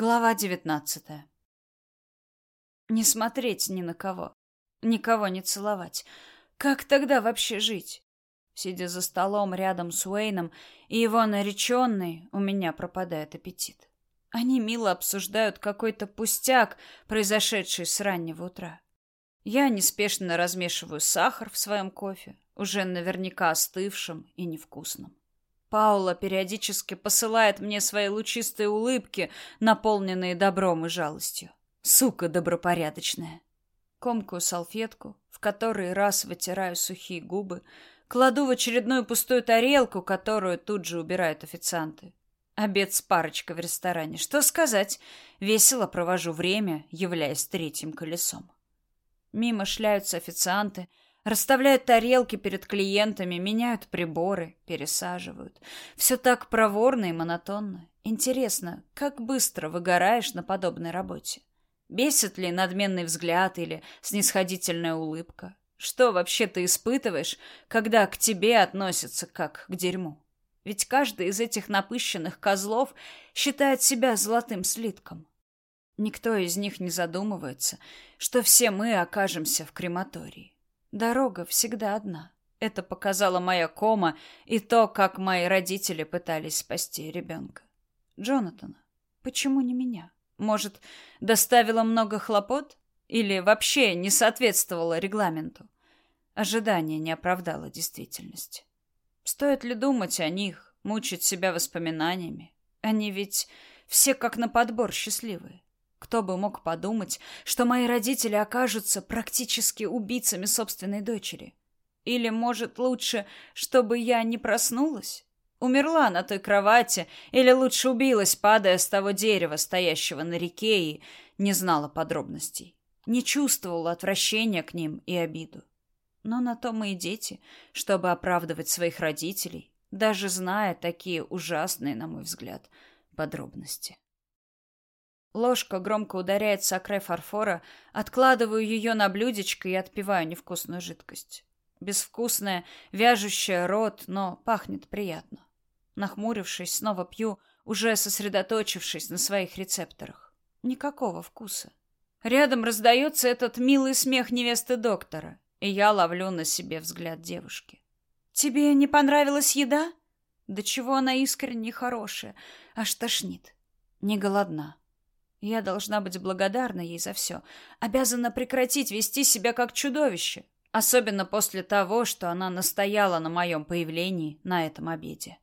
Глава девятнадцатая. Не смотреть ни на кого, никого не целовать. Как тогда вообще жить? Сидя за столом рядом с Уэйном и его нареченной, у меня пропадает аппетит. Они мило обсуждают какой-то пустяк, произошедший с раннего утра. Я неспешно размешиваю сахар в своем кофе, уже наверняка остывшим и невкусным. Паула периодически посылает мне свои лучистые улыбки, наполненные добром и жалостью. Сука добропорядочная. Комкую салфетку, в которой раз вытираю сухие губы, кладу в очередную пустую тарелку, которую тут же убирают официанты. Обед с парочкой в ресторане. Что сказать? Весело провожу время, являясь третьим колесом. Мимо шляются официанты — Расставляют тарелки перед клиентами, меняют приборы, пересаживают. Все так проворно и монотонно. Интересно, как быстро выгораешь на подобной работе? Бесит ли надменный взгляд или снисходительная улыбка? Что вообще ты испытываешь, когда к тебе относятся как к дерьму? Ведь каждый из этих напыщенных козлов считает себя золотым слитком. Никто из них не задумывается, что все мы окажемся в крематории. Дорога всегда одна. Это показала моя кома и то, как мои родители пытались спасти ребенка. Джонатана. Почему не меня? Может, доставила много хлопот? Или вообще не соответствовала регламенту? Ожидание не оправдало действительности. Стоит ли думать о них, мучить себя воспоминаниями? Они ведь все как на подбор счастливые. Кто бы мог подумать, что мои родители окажутся практически убийцами собственной дочери? Или, может, лучше, чтобы я не проснулась? Умерла на той кровати, или лучше убилась, падая с того дерева, стоящего на реке, и не знала подробностей. Не чувствовала отвращения к ним и обиду. Но на то мы и дети, чтобы оправдывать своих родителей, даже зная такие ужасные, на мой взгляд, подробности. Ложка громко ударяется о край фарфора, откладываю ее на блюдечко и отпиваю невкусную жидкость. Безвкусная, вяжущая рот, но пахнет приятно. Нахмурившись, снова пью, уже сосредоточившись на своих рецепторах. Никакого вкуса. Рядом раздается этот милый смех невесты доктора, и я ловлю на себе взгляд девушки. «Тебе не понравилась еда?» Да чего она искренне хорошая, аж тошнит. Не голодна. Я должна быть благодарна ей за все. Обязана прекратить вести себя как чудовище. Особенно после того, что она настояла на моем появлении на этом обеде.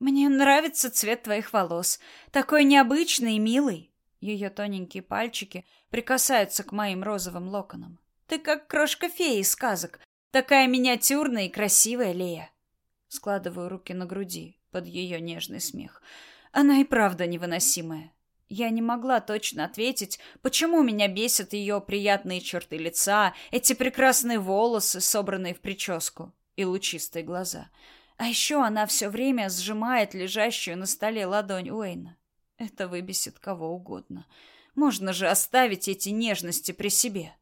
«Мне нравится цвет твоих волос. Такой необычный и милый». Ее тоненькие пальчики прикасаются к моим розовым локонам. «Ты как крошка феи из сказок. Такая миниатюрная и красивая, Лея». Складываю руки на груди под ее нежный смех. Она и правда невыносимая. Я не могла точно ответить, почему меня бесят ее приятные черты лица, эти прекрасные волосы, собранные в прическу, и лучистые глаза. А еще она все время сжимает лежащую на столе ладонь Уэйна. Это выбесит кого угодно. Можно же оставить эти нежности при себе.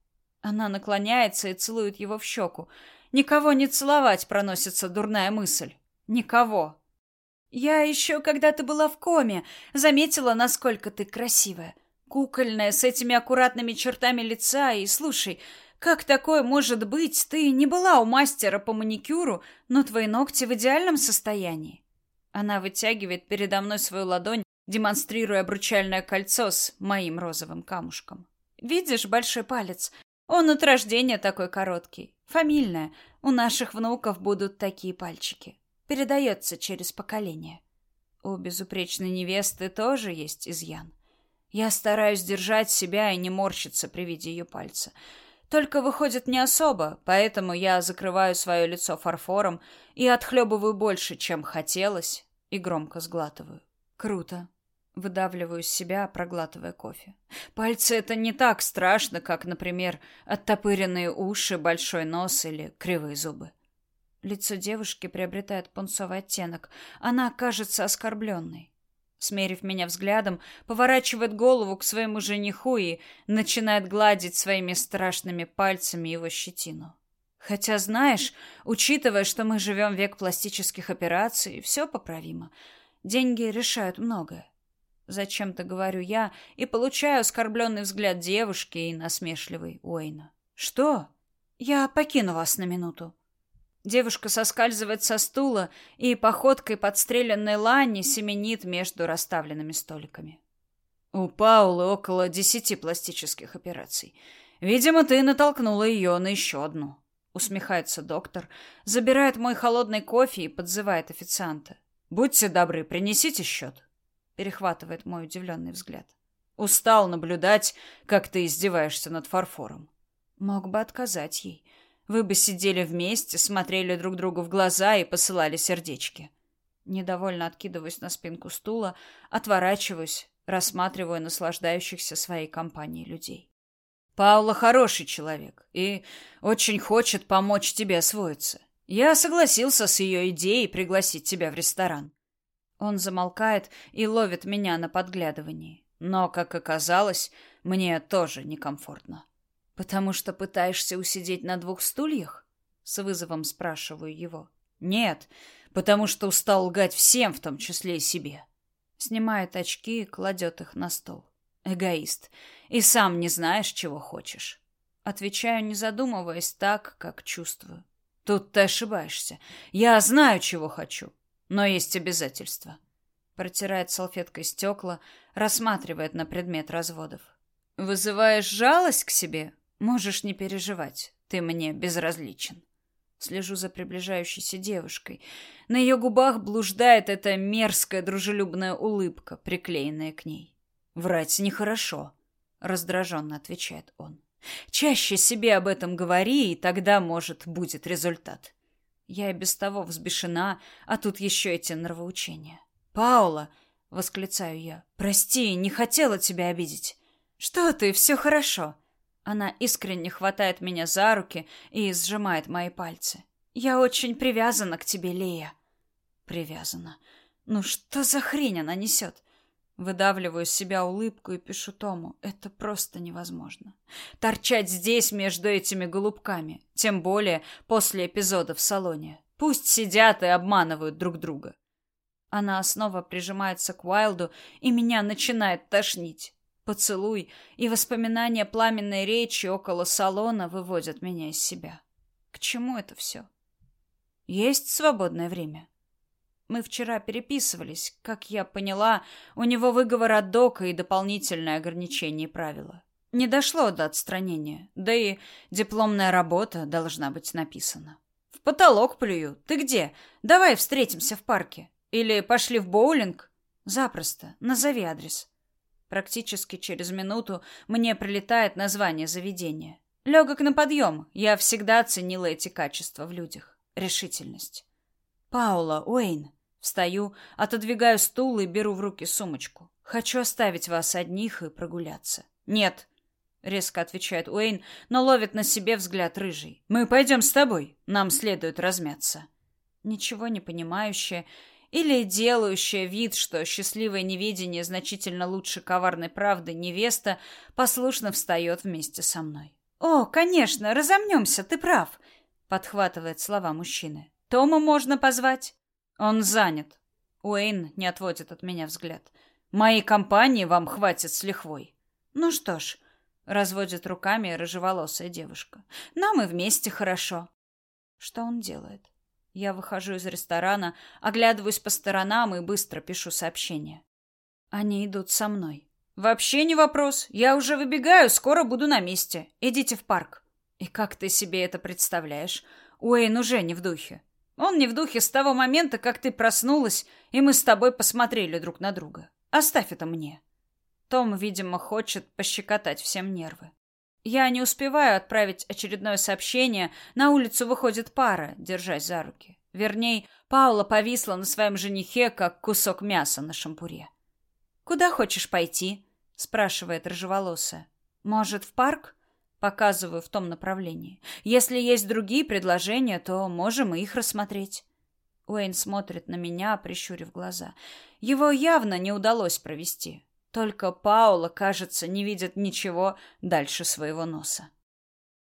Она наклоняется и целует его в щеку. Никого не целовать проносится дурная мысль. Никого. Я еще, когда ты была в коме, заметила, насколько ты красивая. Кукольная, с этими аккуратными чертами лица. И слушай, как такое может быть? Ты не была у мастера по маникюру, но твои ногти в идеальном состоянии. Она вытягивает передо мной свою ладонь, демонстрируя обручальное кольцо с моим розовым камушком. Видишь большой палец? Он от рождения такой короткий. Фамильное. У наших внуков будут такие пальчики передается через поколение. У безупречной невесты тоже есть изъян. Я стараюсь держать себя и не морщиться при виде ее пальца. Только выходит не особо, поэтому я закрываю свое лицо фарфором и отхлебываю больше, чем хотелось, и громко сглатываю. Круто. Выдавливаю из себя, проглатывая кофе. Пальцы — это не так страшно, как, например, оттопыренные уши, большой нос или кривые зубы. Лицо девушки приобретает пунцовый оттенок. Она кажется оскорбленной. Смерив меня взглядом, поворачивает голову к своему жениху и начинает гладить своими страшными пальцами его щетину. Хотя, знаешь, учитывая, что мы живем век пластических операций, все поправимо. Деньги решают многое. Зачем-то говорю я и получаю оскорбленный взгляд девушки и насмешливый Уэйна. Что? Я покину вас на минуту. Девушка соскальзывает со стула и походкой подстреленной лани семенит между расставленными столиками. У Паулы около десяти пластических операций. Видимо, ты натолкнула ее на еще одну. Усмехается доктор, забирает мой холодный кофе и подзывает официанта. Будьте добры, принесите счет. Перехватывает мой удивленный взгляд. Устал наблюдать, как ты издеваешься над фарфором. Мог бы отказать ей. Вы бы сидели вместе, смотрели друг другу в глаза и посылали сердечки. Недовольно откидываюсь на спинку стула, отворачиваюсь, рассматриваю наслаждающихся своей компанией людей. Паула хороший человек и очень хочет помочь тебе освоиться. Я согласился с ее идеей пригласить тебя в ресторан. Он замолкает и ловит меня на подглядывании. Но, как оказалось, мне тоже некомфортно. Потому что пытаешься усидеть на двух стульях? С вызовом спрашиваю его. Нет, потому что устал лгать всем, в том числе и себе. Снимает очки и кладет их на стол. Эгоист. И сам не знаешь, чего хочешь. Отвечаю, не задумываясь, так, как чувствую. Тут ты ошибаешься. Я знаю, чего хочу, но есть обязательства. Протирает салфеткой стекла, рассматривает на предмет разводов. Вызываешь жалость к себе? Можешь не переживать, ты мне безразличен. Слежу за приближающейся девушкой. На ее губах блуждает эта мерзкая дружелюбная улыбка, приклеенная к ней. Врать нехорошо, раздраженно отвечает он. Чаще себе об этом говори, и тогда, может, будет результат. Я и без того взбешена, а тут еще эти нравоучения. Паула, восклицаю я. Прости, не хотела тебя обидеть. Что ты, все хорошо. Она искренне хватает меня за руки и сжимает мои пальцы. Я очень привязана к тебе, Лея. Привязана. Ну что за хрень она несет? Выдавливаю из себя улыбку и пишу Тому. Это просто невозможно. Торчать здесь между этими голубками. Тем более после эпизода в салоне. Пусть сидят и обманывают друг друга. Она снова прижимается к Уайлду, и меня начинает тошнить. Поцелуй и воспоминания пламенной речи около салона выводят меня из себя. К чему это все? Есть свободное время? Мы вчера переписывались. Как я поняла, у него выговор от Дока и дополнительное ограничение правила. Не дошло до отстранения, да и дипломная работа должна быть написана. В потолок плюю. Ты где? Давай встретимся в парке. Или пошли в боулинг? Запросто. Назови адрес. Практически через минуту мне прилетает название заведения. Легок на подъем. Я всегда ценила эти качества в людях. Решительность. Паула, Уэйн. Встаю, отодвигаю стул и беру в руки сумочку. Хочу оставить вас одних и прогуляться. Нет, резко отвечает Уэйн, но ловит на себе взгляд рыжий. Мы пойдем с тобой. Нам следует размяться. Ничего не понимающая или делающая вид, что счастливое неведение значительно лучше коварной правды невеста, послушно встает вместе со мной. «О, конечно, разомнемся, ты прав», — подхватывает слова мужчины. «Тома можно позвать?» «Он занят». Уэйн не отводит от меня взгляд. «Моей компании вам хватит с лихвой». «Ну что ж», — разводит руками рыжеволосая девушка. «Нам и вместе хорошо». Что он делает? Я выхожу из ресторана, оглядываюсь по сторонам и быстро пишу сообщение. Они идут со мной. Вообще не вопрос. Я уже выбегаю, скоро буду на месте. Идите в парк. И как ты себе это представляешь? Уэйн уже не в духе. Он не в духе с того момента, как ты проснулась, и мы с тобой посмотрели друг на друга. Оставь это мне. Том, видимо, хочет пощекотать всем нервы. Я не успеваю отправить очередное сообщение. На улицу выходит пара, держась за руки. Вернее, Паула повисла на своем женихе, как кусок мяса на шампуре. «Куда хочешь пойти?» — спрашивает рыжеволосая. «Может, в парк?» Показываю в том направлении. «Если есть другие предложения, то можем и их рассмотреть». Уэйн смотрит на меня, прищурив глаза. Его явно не удалось провести. Только Паула, кажется, не видит ничего дальше своего носа.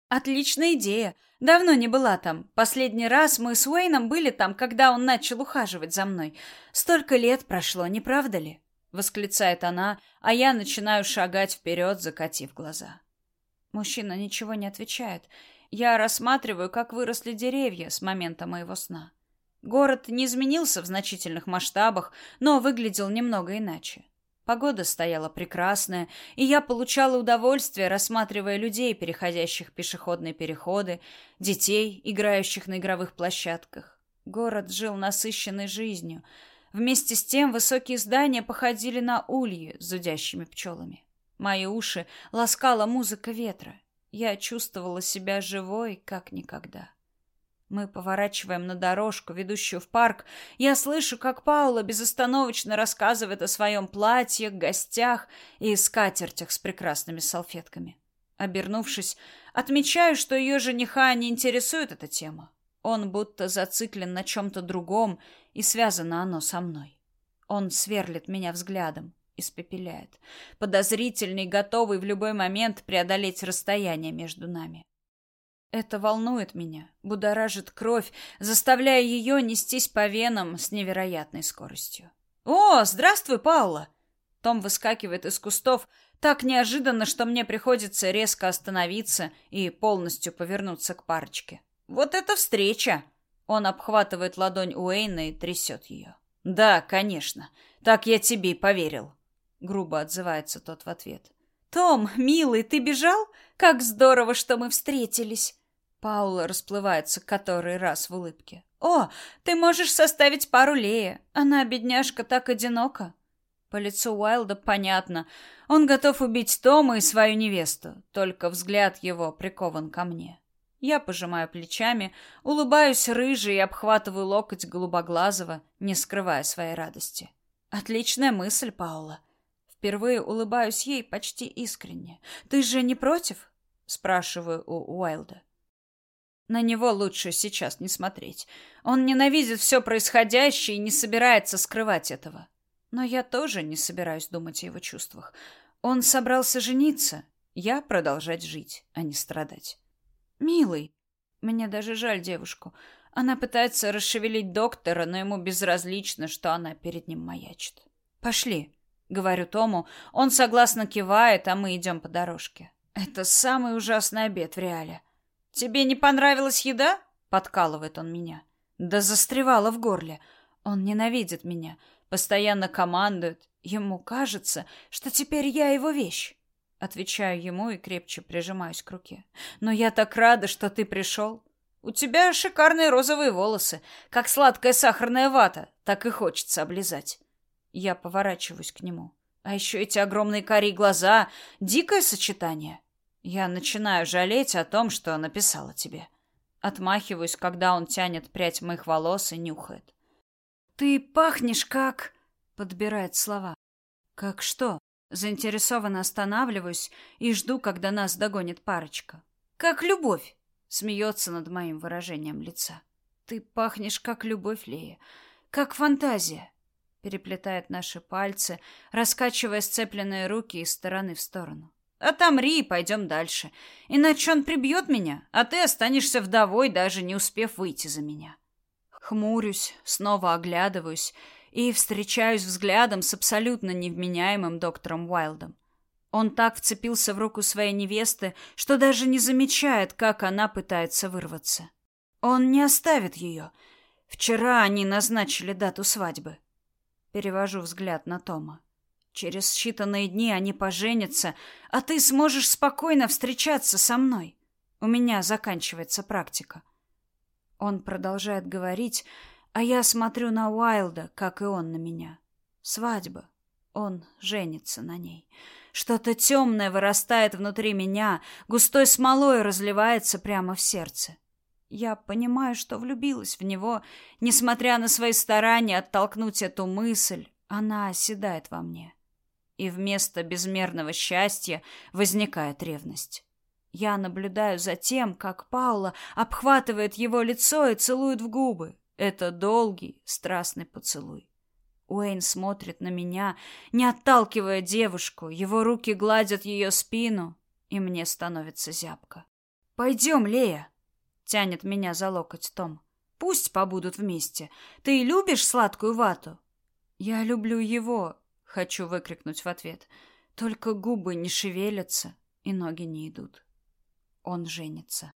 Отличная идея. Давно не была там. Последний раз мы с Уэйном были там, когда он начал ухаживать за мной. Столько лет прошло, не правда ли? восклицает она, а я начинаю шагать вперед, закатив глаза. Мужчина ничего не отвечает. Я рассматриваю, как выросли деревья с момента моего сна. Город не изменился в значительных масштабах, но выглядел немного иначе. Погода стояла прекрасная, и я получала удовольствие, рассматривая людей, переходящих пешеходные переходы, детей, играющих на игровых площадках. Город жил насыщенной жизнью. Вместе с тем высокие здания походили на ульи с зудящими пчелами. Мои уши ласкала музыка ветра. Я чувствовала себя живой, как никогда. Мы поворачиваем на дорожку, ведущую в парк. Я слышу, как Паула безостановочно рассказывает о своем платье, гостях и скатертях с прекрасными салфетками. Обернувшись, отмечаю, что ее жениха не интересует эта тема. Он будто зациклен на чем-то другом, и связано оно со мной. Он сверлит меня взглядом, испепеляет, подозрительный, готовый в любой момент преодолеть расстояние между нами. Это волнует меня, будоражит кровь, заставляя ее нестись по венам с невероятной скоростью. «О, здравствуй, Паула!» Том выскакивает из кустов так неожиданно, что мне приходится резко остановиться и полностью повернуться к парочке. «Вот это встреча!» Он обхватывает ладонь Уэйна и трясет ее. «Да, конечно. Так я тебе и поверил», — грубо отзывается тот в ответ. «Том, милый, ты бежал? Как здорово, что мы встретились!» Паула расплывается который раз в улыбке. «О, ты можешь составить пару Лея. Она, бедняжка, так одинока». По лицу Уайлда понятно. Он готов убить Тома и свою невесту. Только взгляд его прикован ко мне. Я пожимаю плечами, улыбаюсь рыжей и обхватываю локоть голубоглазого, не скрывая своей радости. Отличная мысль, Паула. Впервые улыбаюсь ей почти искренне. Ты же не против? спрашиваю у Уайлда. На него лучше сейчас не смотреть. Он ненавидит все происходящее и не собирается скрывать этого. Но я тоже не собираюсь думать о его чувствах. Он собрался жениться, я продолжать жить, а не страдать. Милый, мне даже жаль девушку. Она пытается расшевелить доктора, но ему безразлично, что она перед ним маячит. Пошли, говорю Тому. Он согласно кивает, а мы идем по дорожке. Это самый ужасный обед в реале. «Тебе не понравилась еда?» — подкалывает он меня. Да застревала в горле. Он ненавидит меня, постоянно командует. Ему кажется, что теперь я его вещь. Отвечаю ему и крепче прижимаюсь к руке. «Но я так рада, что ты пришел. У тебя шикарные розовые волосы, как сладкая сахарная вата, так и хочется облизать». Я поворачиваюсь к нему. А еще эти огромные карие глаза, дикое сочетание. Я начинаю жалеть о том, что написала тебе. Отмахиваюсь, когда он тянет прядь моих волос и нюхает. Ты пахнешь как... Подбирает слова. Как что? Заинтересованно останавливаюсь и жду, когда нас догонит парочка. Как любовь. Смеется над моим выражением лица. Ты пахнешь как любовь, Лея. Как фантазия. Переплетает наши пальцы, раскачивая сцепленные руки из стороны в сторону. Отомри и пойдем дальше. Иначе он прибьет меня, а ты останешься вдовой, даже не успев выйти за меня. Хмурюсь, снова оглядываюсь и встречаюсь взглядом с абсолютно невменяемым доктором Уайлдом. Он так вцепился в руку своей невесты, что даже не замечает, как она пытается вырваться. Он не оставит ее. Вчера они назначили дату свадьбы. Перевожу взгляд на Тома. Через считанные дни они поженятся, а ты сможешь спокойно встречаться со мной. У меня заканчивается практика. Он продолжает говорить, а я смотрю на Уайлда, как и он на меня. Свадьба. Он женится на ней. Что-то темное вырастает внутри меня, густой смолой разливается прямо в сердце. Я понимаю, что влюбилась в него, несмотря на свои старания оттолкнуть эту мысль, она оседает во мне и вместо безмерного счастья возникает ревность. Я наблюдаю за тем, как Паула обхватывает его лицо и целует в губы. Это долгий, страстный поцелуй. Уэйн смотрит на меня, не отталкивая девушку, его руки гладят ее спину, и мне становится зябко. «Пойдем, Лея!» — тянет меня за локоть Том. «Пусть побудут вместе. Ты любишь сладкую вату?» «Я люблю его», Хочу выкрикнуть в ответ. Только губы не шевелятся и ноги не идут. Он женится.